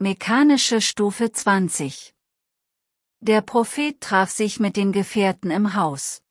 Mechanische Stufe 20 Der Prophet traf sich mit den Gefährten im Haus.